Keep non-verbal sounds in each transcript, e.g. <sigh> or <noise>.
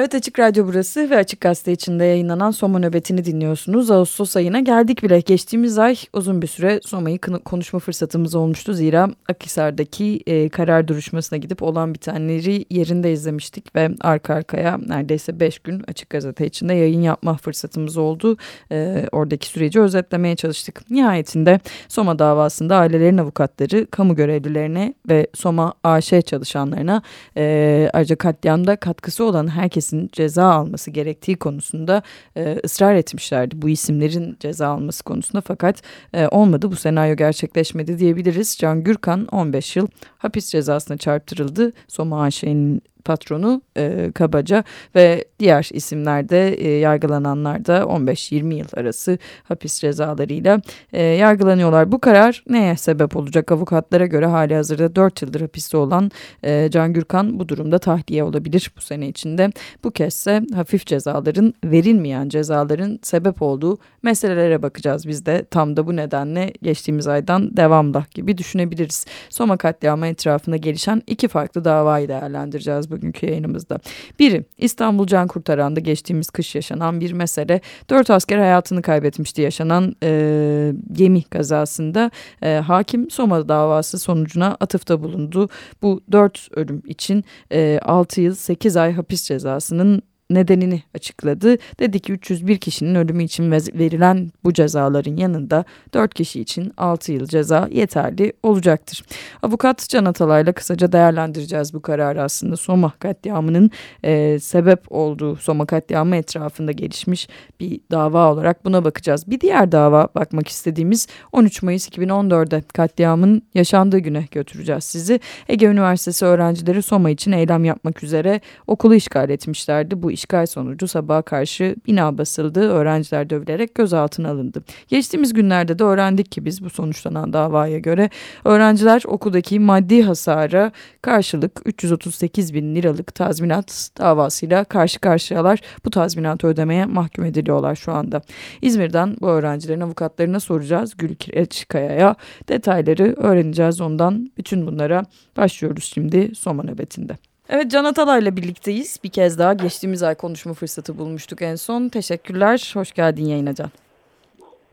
Evet Açık Radyo burası ve Açık Gazete içinde yayınlanan Soma nöbetini dinliyorsunuz. Ağustos ayına geldik bile. Geçtiğimiz ay uzun bir süre Soma'yı konuşma fırsatımız olmuştu. Zira Akhisar'daki e, karar duruşmasına gidip olan bitenleri yerinde izlemiştik. Ve arka arkaya neredeyse beş gün Açık Gazete içinde yayın yapma fırsatımız oldu. E, oradaki süreci özetlemeye çalıştık. Nihayetinde Soma davasında ailelerin avukatları kamu görevlilerine ve Soma AŞ çalışanlarına e, ayrıca katliamda katkısı olan herkes herkesin ceza alması gerektiği konusunda e, ısrar etmişlerdi. Bu isimlerin ceza alması konusunda fakat e, olmadı bu senaryo gerçekleşmedi diyebiliriz. Can Gürkan 15 yıl hapis cezasına çarptırıldı. Soma AŞ'nin patronu e, Kabaca ve diğer isimlerde e, yargılananlar da 15-20 yıl arası hapis cezalarıyla e, yargılanıyorlar. Bu karar neye sebep olacak? Avukatlara göre hali hazırda 4 yıldır hapiste olan e, Can Gürkan bu durumda tahliye olabilir bu sene içinde. Bu kezde hafif cezaların verilmeyen cezaların sebep olduğu meselelere bakacağız biz de. Tam da bu nedenle geçtiğimiz aydan devamda gibi düşünebiliriz. Soma katliamı etrafında gelişen iki farklı davayı değerlendireceğiz bugünkü yayınımızda. Biri İstanbul Can Kurtaran'da geçtiğimiz kış yaşanan bir mesele. Dört asker hayatını kaybetmişti yaşanan e, gemi kazasında. E, hakim Soma davası sonucuna atıfta bulundu. Bu dört ölüm için e, 6 yıl 8 ay hapis cezasının nedenini açıkladı. Dedi ki 301 kişinin ölümü için verilen bu cezaların yanında 4 kişi için 6 yıl ceza yeterli olacaktır. Avukat Can Atalay'la kısaca değerlendireceğiz bu kararı aslında Soma katliamının e, sebep olduğu Soma katliamı etrafında gelişmiş bir dava olarak buna bakacağız. Bir diğer dava bakmak istediğimiz 13 Mayıs 2014'de katliamın yaşandığı güne götüreceğiz sizi. Ege Üniversitesi öğrencileri Soma için eylem yapmak üzere okulu işgal etmişlerdi. Bu işgal sonucu sabaha karşı bina basıldı, öğrenciler dövülerek gözaltına alındı. Geçtiğimiz günlerde de öğrendik ki biz bu sonuçlanan davaya göre öğrenciler okuldaki maddi hasara karşılık 338 bin liralık tazminat davasıyla karşı karşıyalar. Bu tazminatı ödemeye mahkum ediliyorlar şu anda. İzmir'den bu öğrencilerin avukatlarına soracağız Gül Kireçkaya'ya. Detayları öğreneceğiz ondan. Bütün bunlara başlıyoruz şimdi Soma nöbetinde. Evet Can Atalay'la birlikteyiz. Bir kez daha geçtiğimiz ay konuşma fırsatı bulmuştuk en son. Teşekkürler. Hoş geldin yayına Can.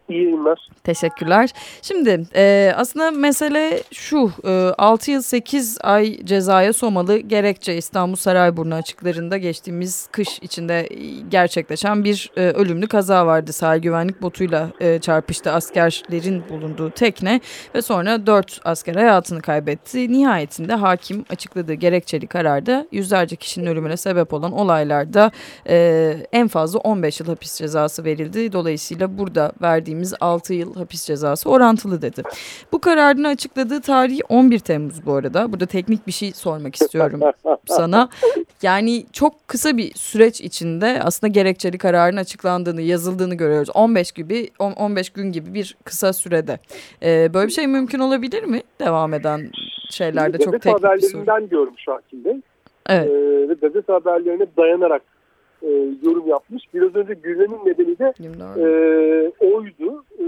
İyi yayınlar. Teşekkürler. Şimdi e, aslında mesele şu e, 6 yıl 8 ay cezaya somalı gerekçe İstanbul Sarayburnu açıklarında geçtiğimiz kış içinde gerçekleşen bir e, ölümlü kaza vardı. Sahil güvenlik botuyla e, çarpıştı askerlerin bulunduğu tekne ve sonra 4 asker hayatını kaybetti. Nihayetinde hakim açıkladığı gerekçeli kararda yüzlerce kişinin ölümüne sebep olan olaylarda e, en fazla 15 yıl hapis cezası verildi. Dolayısıyla burada verdiğim verdiğimiz 6 yıl hapis cezası orantılı dedi. Bu kararını açıkladığı tarih 11 Temmuz bu arada. Burada teknik bir şey sormak istiyorum <laughs> sana. Yani çok kısa bir süreç içinde aslında gerekçeli kararın açıklandığını, yazıldığını görüyoruz. 15 gibi 15 gün gibi bir kısa sürede. Ee, böyle bir şey mümkün olabilir mi? Devam eden şeylerde çok teknik bir soru. diyorum şu an Evet. Ee, ve gazete haberlerine dayanarak e, yorum yapmış. Biraz önce gülmenin nedeni de e, oydu. E,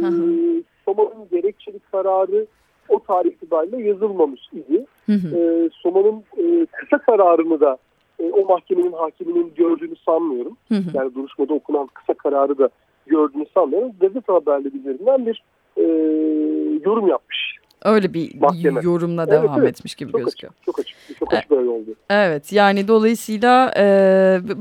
Soma'nın gerekçelik kararı o tarih itibariyle yazılmamış idi. E, Soma'nın e, kısa kararını da e, o mahkemenin hakiminin gördüğünü sanmıyorum. Yani duruşmada okunan kısa kararı da gördüğünü sanmıyorum. Gazete haberlerinden bir e, yorum yapmış Öyle bir Mahkeme. yorumla evet, devam evet. etmiş gibi çok gözüküyor. Açık, çok açık. Çok açık böyle oldu. Evet yani dolayısıyla e,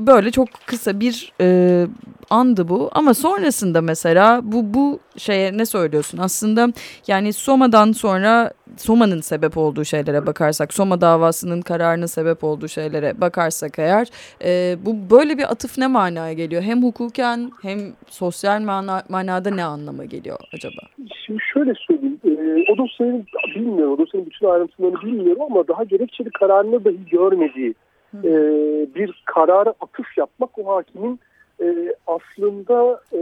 böyle çok kısa bir e, andı bu. Ama sonrasında mesela bu bu şeye ne söylüyorsun? Aslında yani Soma'dan sonra Soma'nın sebep olduğu şeylere bakarsak, Soma davasının kararının sebep olduğu şeylere bakarsak eğer e, bu böyle bir atıf ne manaya geliyor? Hem hukuken hem sosyal mana, manada ne anlama geliyor acaba? Şimdi şöyle söyleyeyim. E, o dosyayı bilmiyorum. O dosyanın bütün ayrıntılarını bilmiyorum ama daha gerekçeli kararını dahi görmediği e, bir karara atıf yapmak o hakimin e, aslında e,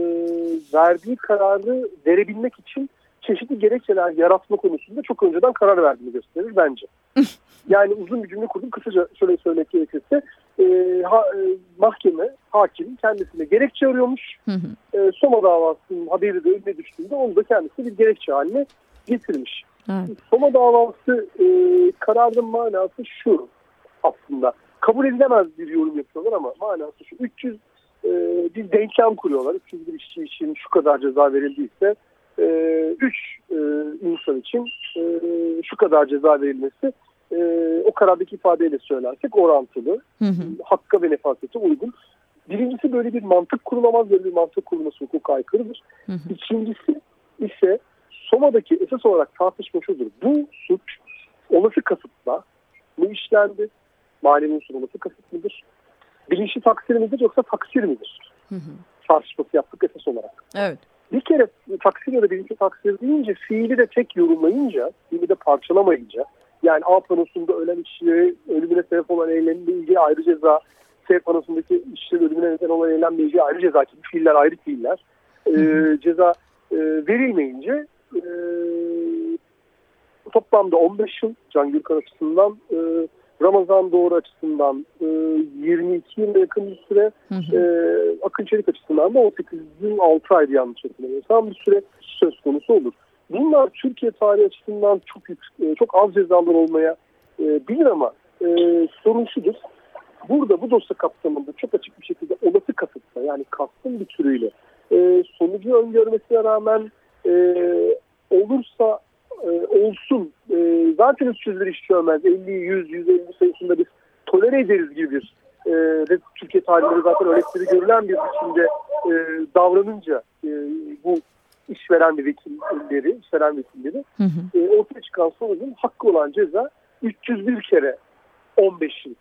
verdiği kararı verebilmek için çeşitli gerekçeler yaratma konusunda çok önceden karar verdiğini gösterir bence. <laughs> yani uzun bir cümle kurdum. Kısaca şöyle söylemek gerekirse e, ha, e, mahkeme, hakim kendisine gerekçe arıyormuş. E, Soma davasının haberi de önüne düştüğünde onu da kendisi bir gerekçe haline getirmiş. Evet. Soma davası e, kararın manası şu aslında kabul edilemez bir yorum yapıyorlar ama manası şu 300 e, bir denklem kuruyorlar. 300 bir işçi için şu kadar ceza verildiyse 3 e, e, insan için e, şu kadar ceza verilmesi e, o karardaki ifadeyle söylersek orantılı, hı hı. hakka ve nefasete uygun. Birincisi böyle bir mantık kurulamaz, böyle bir mantık kurulması hukuka aykırıdır. Hı hı. İkincisi ise Soma'daki esas olarak tartışma şudur. Bu suç olası kasıtla mı işlendi? Mali unsur olası kasıt mıdır? Bilinçli taksir midir yoksa taksir midir? Hı hı. Tartışması yaptık esas olarak. Evet. Bir kere taksir ya da bilinçli taksir deyince fiili de tek yorumlayınca, fiili de parçalamayınca yani A panosunda ölen işçileri ölümüne sebep olan eylemle ilgili ayrı ceza, S panosundaki işçilerin ölümüne neden olan eylemle ilgili ayrı ceza gibi fiiller ayrı fiiller. Ee, ceza e, verilmeyince e, toplamda 15 yıl Can Gürkan açısından e, Ramazan Doğru açısından e, 22 yıl yakın bir süre E, Akın Çelik açısından da 18 yıl 6 aydı yanlış hatırlamıyorsam bir süre söz konusu olur. Bunlar Türkiye tarihi açısından çok e, çok az cezalar olmaya e, bilir ama e, sorun şudur. Burada bu dosya kapsamında çok açık bir şekilde olası kasıtla yani kastın bir türüyle e, sonucu öngörmesine rağmen e, olursa e, olsun e, zaten 300 lira işçi ölmez 50, 100, 150 sayısında biz tolere ederiz gibi bir e, Türkiye tarihleri zaten örnekleri görülen bir biçimde e, davranınca e, bu işveren ve vekilleri, işveren vekilleri hı hı. E, ortaya çıkan sonucun hakkı olan ceza 301 kere 15 yıl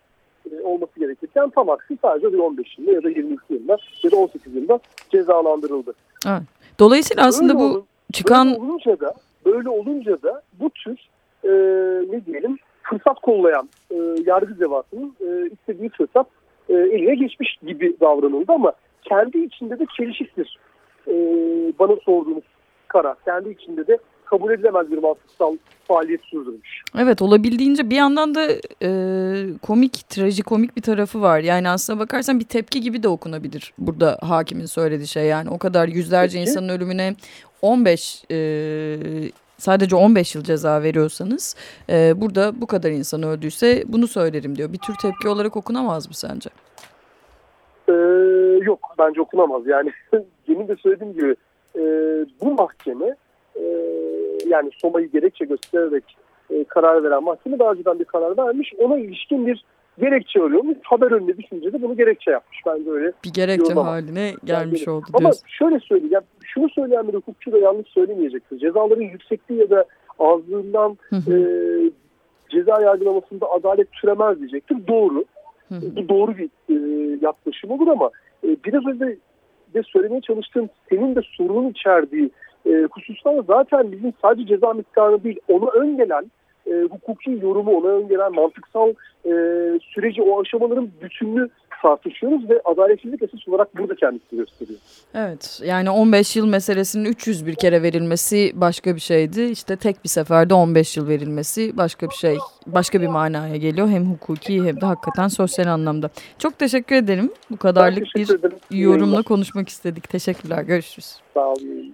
e, olması gerekirken tam aksi sadece bir 15 yılda ya da 22 yılda ya da 18 yılda cezalandırıldı. Evet. Dolayısıyla aslında böyle bu olun, çıkan... Böyle olunca da, böyle olunca da bu tür e, ne diyelim fırsat kollayan e, yargı zevatının e, istediği fırsat e, eline geçmiş gibi davranıldı ama kendi içinde de çelişiktir e, bana sorduğunuz karar. Kendi içinde de kabul edilemez bir mantıksal faaliyet sürdürmüş. Evet olabildiğince bir yandan da e, komik, trajikomik bir tarafı var. Yani aslına bakarsan bir tepki gibi de okunabilir burada hakimin söylediği şey. Yani o kadar yüzlerce Peki. insanın ölümüne 15 e, sadece 15 yıl ceza veriyorsanız e, burada bu kadar insan öldüyse bunu söylerim diyor. Bir tür tepki olarak okunamaz mı sence? Ee, yok bence okunamaz. Yani <laughs> demin de söylediğim gibi e, bu mahkeme e, yani Soma'yı gerekçe göstererek e, karar veren mahkeme daha önceden bir karar vermiş. Ona ilişkin bir gerekçe arıyormuş. Haber önüne düşünce de bunu gerekçe yapmış. Bence öyle bir gerekçe haline gelmiş yani, oldu diyorsun. Ama şöyle söyleyeyim. Yani şunu söyleyen bir hukukçu da yanlış söylemeyecektir. Cezaların yüksekliği ya da azlığından e, ceza yargılamasında adalet türemez diyecektir. Doğru. Bu doğru bir e, yaklaşım olur ama e, biraz önce de söylemeye çalıştığım senin de sorunun içerdiği e, hususlar zaten bizim sadece ceza miktarı değil ona ön gelen e, hukuki yorumu, ona ön gelen mantıksal e, süreci, o aşamaların bütününü tartışıyoruz ve adaletsizlik esas olarak burada kendisi gösteriyor. Evet yani 15 yıl meselesinin 300 bir kere verilmesi başka bir şeydi. İşte tek bir seferde 15 yıl verilmesi başka bir şey, başka bir manaya geliyor. Hem hukuki hem de hakikaten sosyal anlamda. Çok teşekkür ederim. Bu kadarlık bir ederim. yorumla konuşmak istedik. Teşekkürler. Görüşürüz. Sağ olun.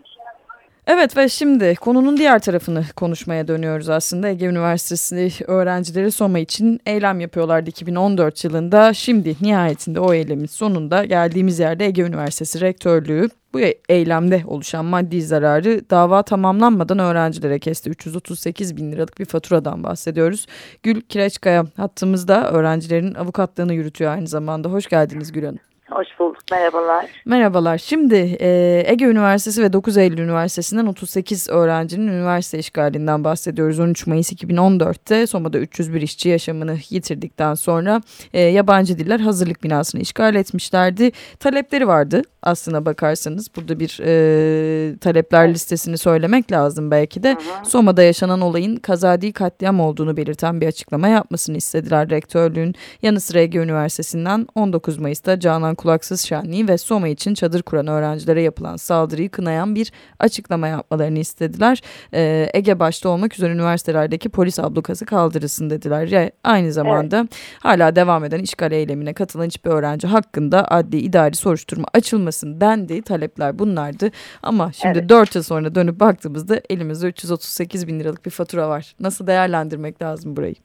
Evet ve şimdi konunun diğer tarafını konuşmaya dönüyoruz aslında. Ege Üniversitesi öğrencileri Soma için eylem yapıyorlardı 2014 yılında. Şimdi nihayetinde o eylemin sonunda geldiğimiz yerde Ege Üniversitesi Rektörlüğü bu eylemde oluşan maddi zararı dava tamamlanmadan öğrencilere kesti. 338 bin liralık bir faturadan bahsediyoruz. Gül Kireçkaya hattımızda öğrencilerin avukatlığını yürütüyor aynı zamanda. Hoş geldiniz Gül Hanım. Hoş bulduk. Merhabalar. Merhabalar. Şimdi e, Ege Üniversitesi ve 9 Eylül Üniversitesi'nden 38 öğrencinin üniversite işgalinden bahsediyoruz. 13 Mayıs 2014'te Soma'da 301 işçi yaşamını yitirdikten sonra e, yabancı diller hazırlık binasını işgal etmişlerdi. Talepleri vardı aslına bakarsanız. Burada bir e, talepler listesini söylemek lazım belki de. Hı hı. Soma'da yaşanan olayın kazadi katliam olduğunu belirten bir açıklama yapmasını istediler rektörlüğün. Yanı sıra Ege Üniversitesi'nden 19 Mayıs'ta Canan Kulaksız Şenliği ve Soma için çadır kuran öğrencilere yapılan saldırıyı kınayan bir açıklama yapmalarını istediler. Ee, Ege başta olmak üzere üniversitelerdeki polis ablukası kaldırılsın dediler. Ya, aynı zamanda evet. hala devam eden işgal eylemine katılan hiçbir öğrenci hakkında adli idari soruşturma açılmasın dendi. Talepler bunlardı. Ama şimdi evet. 4 yıl sonra dönüp baktığımızda elimizde 338 bin liralık bir fatura var. Nasıl değerlendirmek lazım burayı?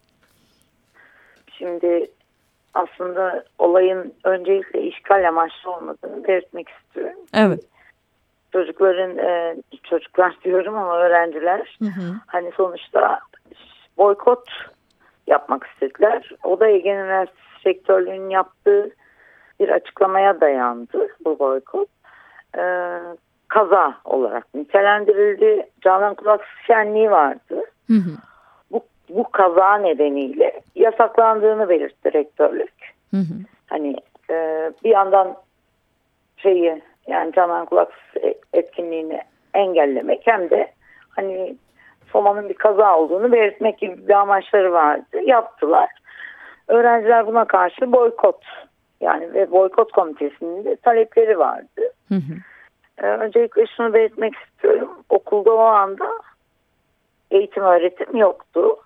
Şimdi aslında olayın öncelikle işgal amaçlı olmadığını belirtmek istiyorum. Evet. Çocukların, e, çocuklar <laughs> diyorum ama öğrenciler hı hı. hani sonuçta boykot yapmak istediler. O da Ege Üniversitesi Rektörlüğü'nün yaptığı bir açıklamaya dayandı bu boykot. Ee, kaza olarak nitelendirildi. Canan Kulak Şenliği vardı. Hı hı. Bu, kaza nedeniyle yasaklandığını belirtti rektörlük. Hı hı. Hani e, bir yandan şeyi yani Canan Kulak etkinliğini engellemek hem de hani Soma'nın bir kaza olduğunu belirtmek gibi bir amaçları vardı. Yaptılar. Öğrenciler buna karşı boykot yani ve boykot komitesinin de talepleri vardı. Hı hı. Ee, öncelikle şunu belirtmek istiyorum. Okulda o anda eğitim öğretim yoktu.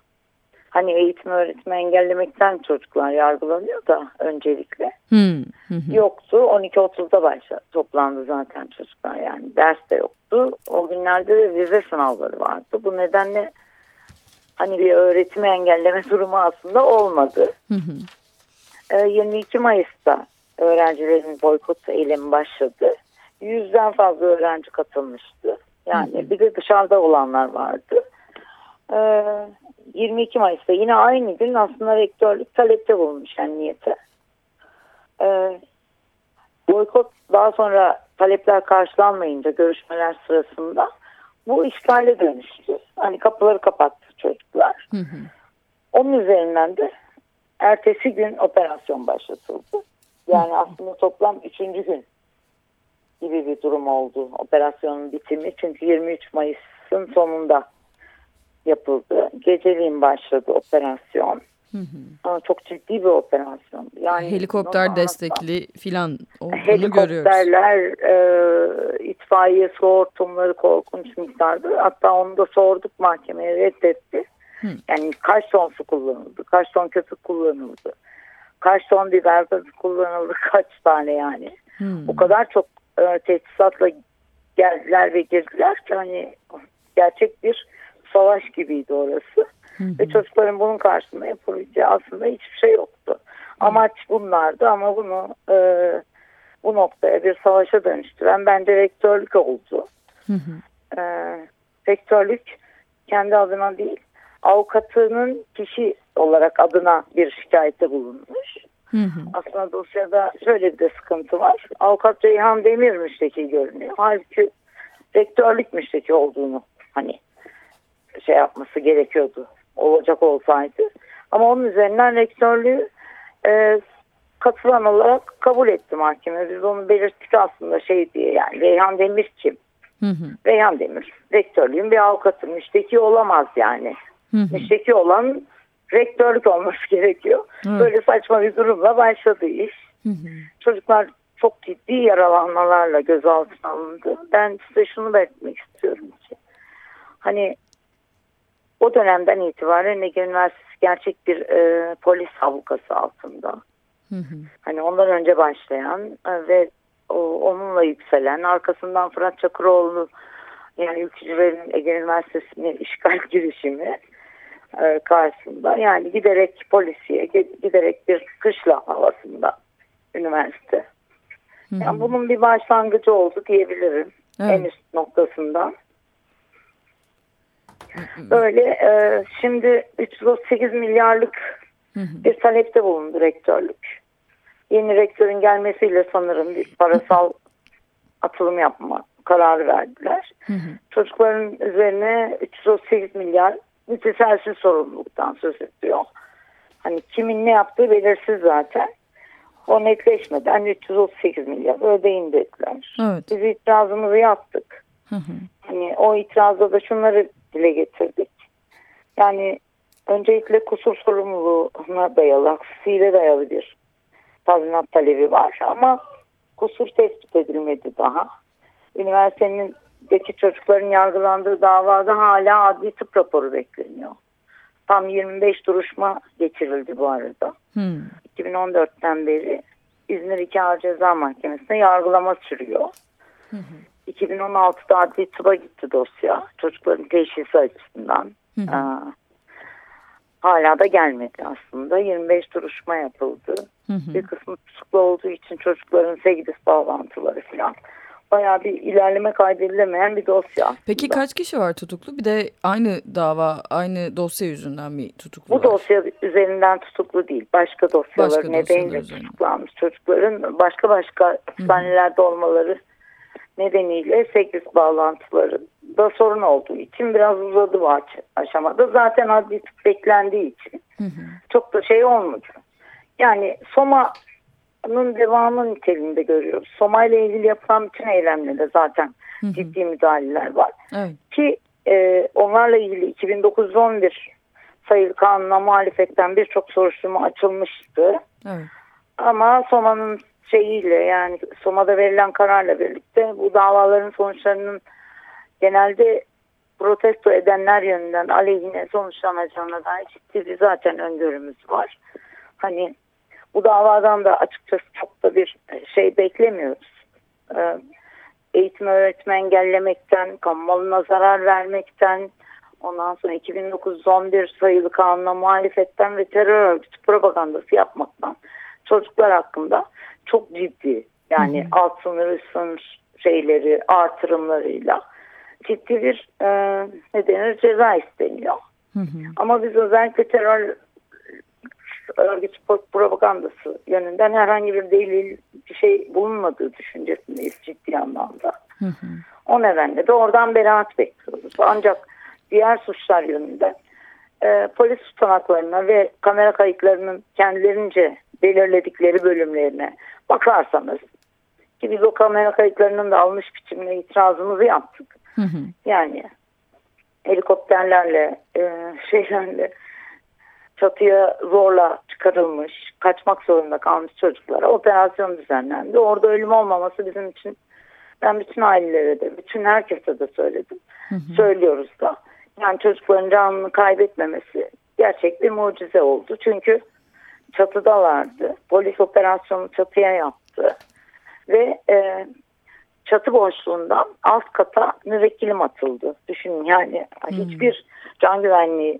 Hani eğitim öğretimi engellemekten çocuklar yargılanıyor da öncelikle. Hı. Yoktu. 12.30'da başladı. Toplandı zaten çocuklar yani. Ders de yoktu. O günlerde de vize sınavları vardı. Bu nedenle hani bir öğretimi engelleme <laughs> durumu aslında olmadı. Hı hı. 22 ee, Mayıs'ta öğrencilerin boykot eylemi başladı. Yüzden fazla öğrenci katılmıştı. Yani bir de dışarıda olanlar vardı. 22 ee, Mayıs'ta yine aynı gün aslında rektörlük talepte bulunmuş yani niyete. Ee, boykot daha sonra talepler karşılanmayınca görüşmeler sırasında bu işgale dönüştü. Hani kapıları kapattı çocuklar. Hı hı. Onun üzerinden de ertesi gün operasyon başlatıldı. Yani aslında toplam üçüncü gün gibi bir durum oldu operasyonun bitimi. Çünkü 23 Mayıs'ın sonunda yapıldı. Geceliğin başladı operasyon. Hı hı. Ama çok ciddi bir operasyon. Yani helikopter destekli filan Helikopterler, e, itfaiye su hortumları korkunç miktardı. Hatta onu da sorduk mahkemeye reddetti. Hı. Yani kaç ton su kullanıldı, kaç ton köpük kullanıldı, kaç ton biber kullanıldı, <laughs> kaç tane yani. Hı. O kadar çok e, teçhizatla geldiler ve girdiler ki hani gerçek bir savaş gibiydi orası. Hı hı. Ve çocukların bunun karşısında yapabileceği aslında hiçbir şey yoktu. Amaç bunlardı ama bunu e, bu noktaya bir savaşa dönüştüren bence rektörlük oldu. Hı hı. E, rektörlük kendi adına değil avukatının kişi olarak adına bir şikayette bulunmuş. Hı hı. Aslında dosyada şöyle bir de sıkıntı var. Avukat Ceyhan Demir müşteki görünüyor. Halbuki rektörlük müşteki olduğunu hani şey yapması gerekiyordu. Olacak olsaydı. Ama onun üzerinden rektörlüğü e, katılan olarak kabul etti mahkeme. Biz onu belirttik aslında şey diye yani Reyhan Demir kim? Hı hı. Reyhan Demir rektörlüğün bir avukatı. Müşteki olamaz yani. Hı hı. Müşteki olan rektörlük olması gerekiyor. Hı. Böyle saçma bir durumla başladı iş. Hı hı. Çocuklar çok ciddi yaralanmalarla gözaltına alındı. Ben size şunu belirtmek istiyorum ki hani o dönemden itibaren Ege Üniversitesi gerçek bir e, polis ablukası altında. Hı hı. Hani ondan önce başlayan e, ve o, onunla yükselen arkasından Fırat Çakıroğlu yani ülkücülerin Ege Üniversitesi'nin işgal <laughs> girişimi e, karşısında yani giderek polisiye giderek bir kışla havasında üniversite. Hı hı. Yani bunun bir başlangıcı oldu diyebilirim evet. en üst noktasından. Böyle e, şimdi 338 milyarlık bir talepte bulundu rektörlük. Yeni rektörün gelmesiyle sanırım bir parasal atılım yapma kararı verdiler. Çocukların üzerine 338 milyar niteselsiz sorumluluktan söz ediyor. Hani kimin ne yaptığı belirsiz zaten. O netleşmeden 338 milyar ödeyin dediler. Evet. Biz itirazımızı yaptık. Hı hı. Hani o itirazda da şunları dile getirdik. Yani öncelikle kusur sorumluluğuna dayalı, aksisiyle dayalı bir tazminat talebi var ama kusur tespit edilmedi daha. Üniversitenin deki çocukların yargılandığı davada hala adli tıp raporu bekleniyor. Tam 25 duruşma geçirildi bu arada. Hmm. 2014'ten beri İzmir 2 Ağır Ceza Mahkemesi'nde yargılama sürüyor. Hı 2016'da adli tıba gitti dosya. Çocukların teşhisi açısından. Hı hı. Aa, hala da gelmedi aslında. 25 duruşma yapıldı. Hı hı. Bir kısmı tutuklu olduğu için çocukların Segdis bağlantıları falan. Bayağı bir ilerleme kaydedilemeyen bir dosya aslında. Peki kaç kişi var tutuklu? Bir de aynı dava, aynı dosya yüzünden mi tutuklu Bu var? dosya üzerinden tutuklu değil. Başka dosyalar başka nedeniyle tutuklanmış çocukların başka başka hastanelerde olmaları nedeniyle 8 bağlantıları da sorun olduğu için biraz uzadı bu aşamada. Zaten adli tıp beklendiği için hı hı. çok da şey olmadı. Yani Soma'nın devamı niteliğinde görüyoruz. Soma ile ilgili yapılan bütün eylemlerde zaten hı hı. ciddi müdahaleler var. Evet. Ki e, onlarla ilgili 2911 sayılı kanuna muhalefetten birçok soruşturma açılmıştı. Evet. Ama Soma'nın şeyiyle yani Soma'da verilen kararla birlikte bu davaların sonuçlarının genelde protesto edenler yönünden aleyhine sonuçlanacağına dair ciddi bir zaten öngörümüz var. Hani bu davadan da açıkçası çok da bir şey beklemiyoruz. Ee, eğitim öğretme engellemekten, kamu zarar vermekten, ondan sonra 2911 sayılı kanuna muhalefetten ve terör örgütü propagandası yapmaktan çocuklar hakkında çok ciddi yani hı hı. alt sınır üst sınır şeyleri artırımlarıyla ciddi bir e, ne denir ceza isteniyor. Hı hı. Ama biz özellikle terör örgüt propagandası yönünden herhangi bir delil bir şey bulunmadığı düşüncesindeyiz ciddi anlamda. Hı hı. O nedenle de oradan beraat bekliyoruz. Ancak diğer suçlar yönünden e, polis tutanaklarına ve kamera kayıtlarının kendilerince belirledikleri bölümlerine bakarsanız ki biz o kamera kayıtlarının da almış biçimine itirazımızı yaptık. Hı hı. Yani helikopterlerle e, şeylerle çatıya zorla çıkarılmış, kaçmak zorunda kalmış çocuklara operasyon düzenlendi. Orada ölüm olmaması bizim için ben bütün ailelere de, bütün herkese de söyledim. Hı hı. Söylüyoruz da. Yani çocukların canını kaybetmemesi gerçek bir mucize oldu. Çünkü çatıdalardı. Polis operasyonu çatıya yaptı. Ve e, çatı boşluğundan alt kata müvekkilim atıldı. Düşünün yani hmm. hiçbir can güvenliği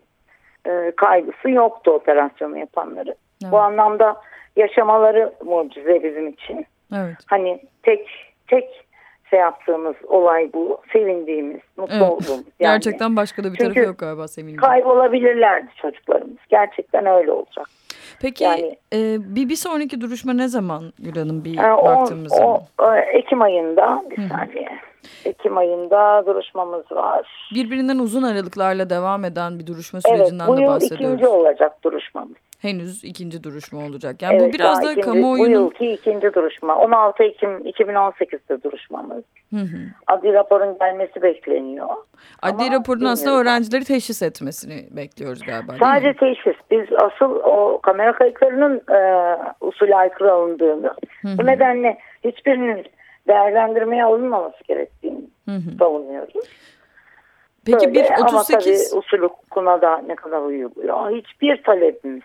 e, kaygısı yoktu operasyonu yapanları. Evet. Bu anlamda yaşamaları mucize bizim için. Evet. Hani tek tek şey yaptığımız olay bu. Sevindiğimiz, mutlu evet. olduğumuz. <laughs> Yani. Gerçekten başka da bir Çünkü tarafı yok galiba sevindiğim. kaybolabilirlerdi çocuklarımız. Gerçekten öyle olacak. Peki yani, e, bir, bir sonraki duruşma ne zaman Gül Hanım bir e, baktığımız o, zaman? O, Ekim ayında bir Hı. saniye. Ekim ayında duruşmamız var. Birbirinden uzun aralıklarla devam eden bir duruşma sürecinden evet, de bahsediyoruz. Evet bu yıl ikinci olacak duruşmamız henüz ikinci duruşma olacak. Yani evet, bu biraz da ikinci, kamuoyunun... Bu yılki ikinci duruşma. 16 Ekim 2018'de duruşmamız. Hı hı. Adli raporun gelmesi bekleniyor. Adli Ama raporun aslında öğrencileri teşhis etmesini bekliyoruz galiba Sadece teşhis. Biz asıl o kamera kayıtlarının e, usulü aykırı alındığını, hı hı. bu nedenle hiçbirinin değerlendirmeye alınmaması gerektiğini hı hı. savunuyoruz. Peki Böyle. bir 38... Ama tabii usul hukukuna da ne kadar uyuluyor. Hiçbir talebimiz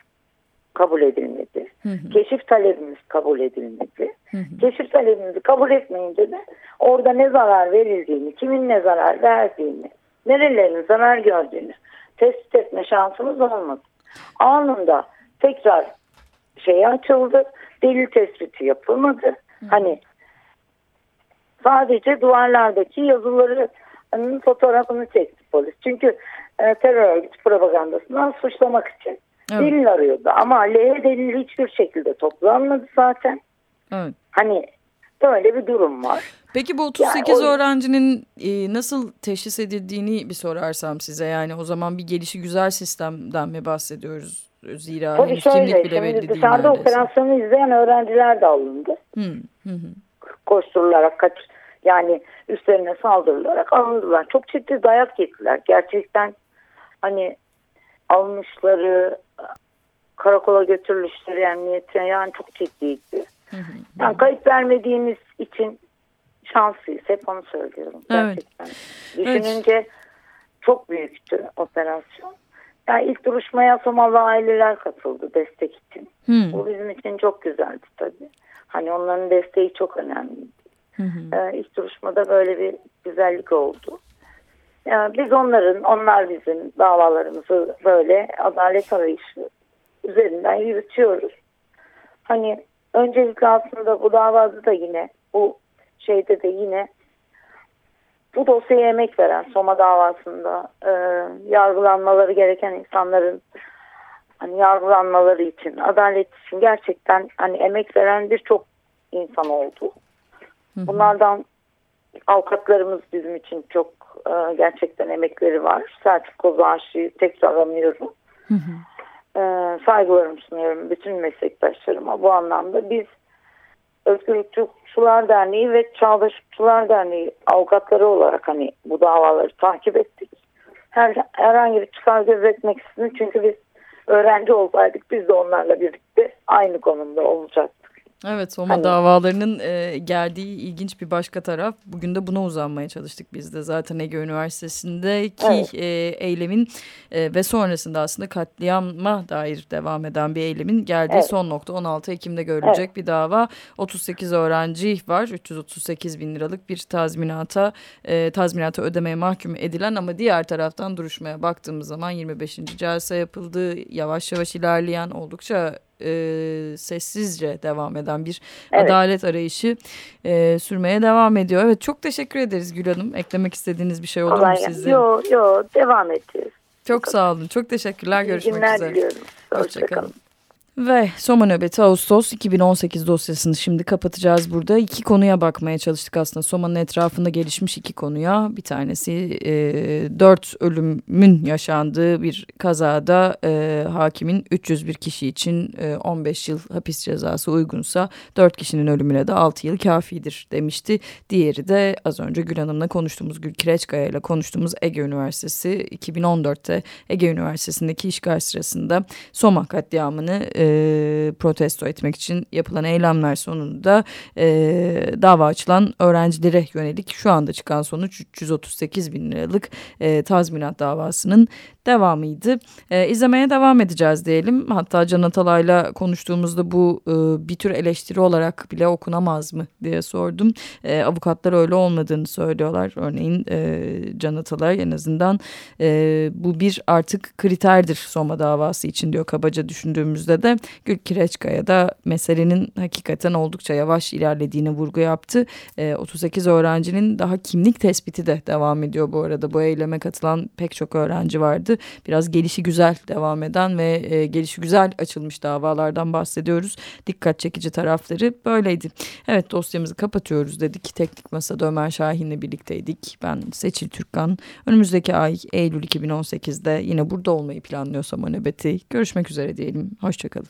kabul edilmedi. Hı hı. Keşif talebimiz kabul edilmedi. Hı hı. Keşif talebimizi kabul etmeyince de orada ne zarar verildiğini, kimin ne zarar verdiğini, nerelerin zarar gördüğünü tespit etme şansımız olmadı. Anında tekrar şey açıldı. Delil tespiti yapılmadı. Hı. Hani sadece duvarlardaki yazıları fotoğrafını çekti polis. Çünkü e, terör örgütü propagandasından suçlamak için. Evet. Delil arıyordu ama aleyhe delil hiçbir şekilde toplanmadı zaten. Evet. Hani böyle bir durum var. Peki bu 38 yani o... öğrencinin e, nasıl teşhis edildiğini bir sorarsam size yani o zaman bir gelişi güzel sistemden mi bahsediyoruz? Zira Tabii henüz şöyle, kimlik bile belli değil Dışarıda neredeyse. operasyonu izleyen öğrenciler de alındı. Hı, hı, hı. Koşturularak kaç yani üstlerine saldırılarak alındılar. Çok ciddi dayak yediler. Gerçekten hani almışları karakola götürülüşleri emniyete yani çok ciddiydi. Yani kayıt vermediğimiz için şanslıyız. Hep onu söylüyorum. Gerçekten. Evet. Düşününce evet. çok büyüktü operasyon. Yani ilk duruşmaya Somalı aileler katıldı destek için. Hmm. Bu bizim için çok güzeldi tabii. Hani onların desteği çok önemliydi. Hı Ee, ilk duruşmada böyle bir güzellik oldu. Yani biz onların, onlar bizim davalarımızı böyle adalet arayışı üzerinden yürütüyoruz. hani öncelikle aslında bu davada da yine bu şeyde de yine bu dosyaya emek veren Soma davasında e, yargılanmaları gereken insanların hani yargılanmaları için, adalet için gerçekten hani emek veren birçok insan oldu. Bunlardan avukatlarımız bizim için çok e, gerçekten emekleri var. Selçuk Kozağaşı'yı tekrar anıyorum. Hı hı. E, saygılarımı sunuyorum bütün meslektaşlarıma bu anlamda. Biz Özgürlükçü Hukukçular Derneği ve Çağdaş Hukukçular Derneği avukatları olarak hani bu davaları takip ettik. Her, herhangi bir çıkar gözetmek istedim çünkü biz öğrenci olsaydık biz de onlarla birlikte aynı konumda olacaktık. Evet Soma hani... davalarının e, geldiği ilginç bir başka taraf. Bugün de buna uzanmaya çalıştık biz de. Zaten Ege Üniversitesi'ndeki evet. e, eylemin e, ve sonrasında aslında katliama dair devam eden bir eylemin geldiği evet. son nokta 16 Ekim'de görülecek evet. bir dava. 38 öğrenci var. 338 bin liralık bir tazminata e, tazminata ödemeye mahkum edilen ama diğer taraftan duruşmaya baktığımız zaman 25. celse yapıldı. Yavaş yavaş ilerleyen oldukça e, sessizce devam eden bir evet. adalet arayışı e, sürmeye devam ediyor. Evet çok teşekkür ederiz Gül Hanım. Eklemek istediğiniz bir şey olur mu sizin? Yok yok devam edeceğiz. Çok sağ olun. Çok teşekkürler. Görüşmek üzere. Diliyorum. Hoşçakalın. Hoşça ve Soma nöbeti Ağustos 2018 dosyasını şimdi kapatacağız burada. İki konuya bakmaya çalıştık aslında. Soma'nın etrafında gelişmiş iki konuya. Bir tanesi e, dört ölümün yaşandığı bir kazada e, hakimin 301 kişi için e, 15 yıl hapis cezası uygunsa dört kişinin ölümüne de 6 yıl kafidir demişti. Diğeri de az önce Gül Hanım'la konuştuğumuz Gül Kireçkaya ile konuştuğumuz Ege Üniversitesi 2014'te Ege Üniversitesi'ndeki işgal sırasında Soma katliamını protesto etmek için yapılan eylemler sonunda e, dava açılan öğrencilere yönelik şu anda çıkan sonuç 338 bin liralık e, tazminat davasının devamıydı. E, izlemeye devam edeceğiz diyelim. Hatta Can Atalay'la konuştuğumuzda bu e, bir tür eleştiri olarak bile okunamaz mı diye sordum. E, avukatlar öyle olmadığını söylüyorlar. Örneğin e, Can Atalay en azından e, bu bir artık kriterdir Soma davası için diyor kabaca düşündüğümüzde de. Gül Kireçkaya da meselenin hakikaten oldukça yavaş ilerlediğini vurgu yaptı. E, 38 öğrencinin daha kimlik tespiti de devam ediyor bu arada. Bu eyleme katılan pek çok öğrenci vardı biraz gelişi güzel devam eden ve e, gelişi güzel açılmış davalardan bahsediyoruz. Dikkat çekici tarafları böyleydi. Evet dosyamızı kapatıyoruz dedik. Teknik Masa'da Ömer Şahin'le birlikteydik. Ben Seçil Türkkan. Önümüzdeki ay Eylül 2018'de yine burada olmayı planlıyorsam o nöbeti. Görüşmek üzere diyelim. Hoşçakalın.